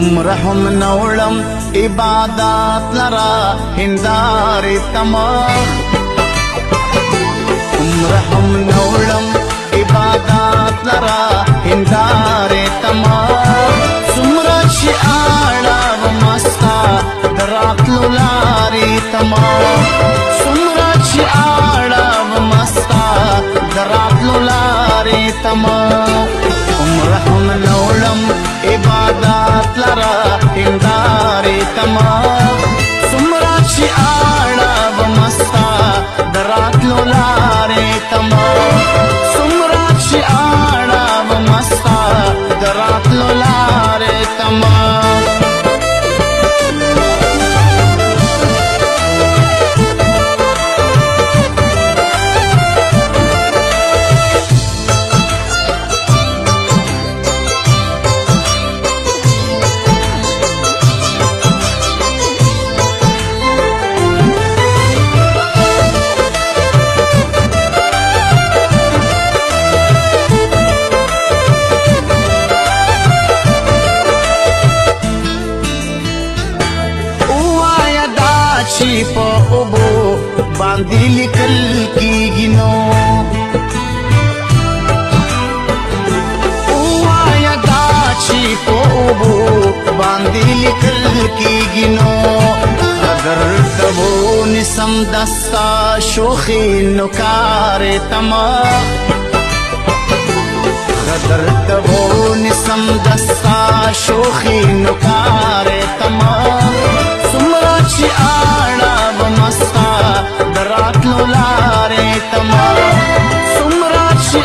دومره هم نوړم عبادت لرا هندار تمخ دومره هم نوړم عبادت لرا هندار تمخ څومره شي اړه مستا دراتلو لاري تمخ چې په اوبو باندې لیکل کېږي نو وایا دا چې په اوبو باندې لیکل کېږي نو اگر کبو نسم دستا شوخي نو کار تما اگر کبو نسم دستا شوخي نو کار تما لارې تما سمرا شي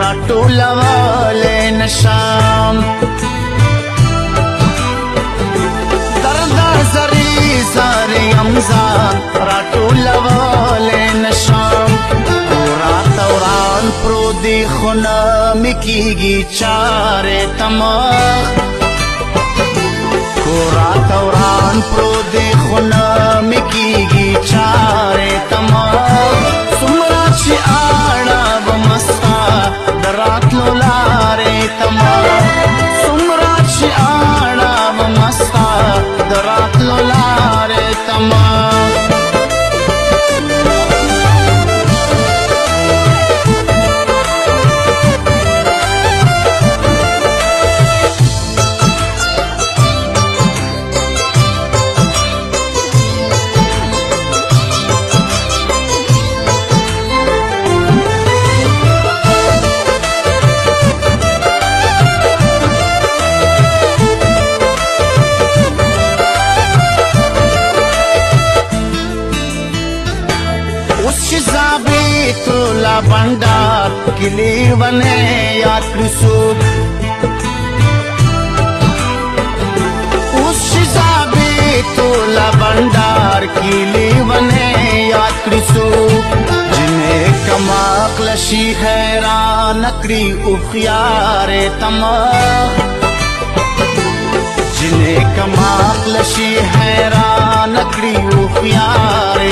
را ټولول نشم درد زری زری امزا را ټولول نشم رات اوران پرو دی خونه مکیږي چاره تماخ کورا توران پرو دی خونه مکیږي शिजाबी तुला तो भंडार किली बने या कृसूर उस शिजाबी तुला तो भंडार किली बने या कृसूर जिन्हें कमा क्लशी हैरान नकरी उखियारे तमा जिन्हें कमा क्लशी हैरान नकरी उखियारे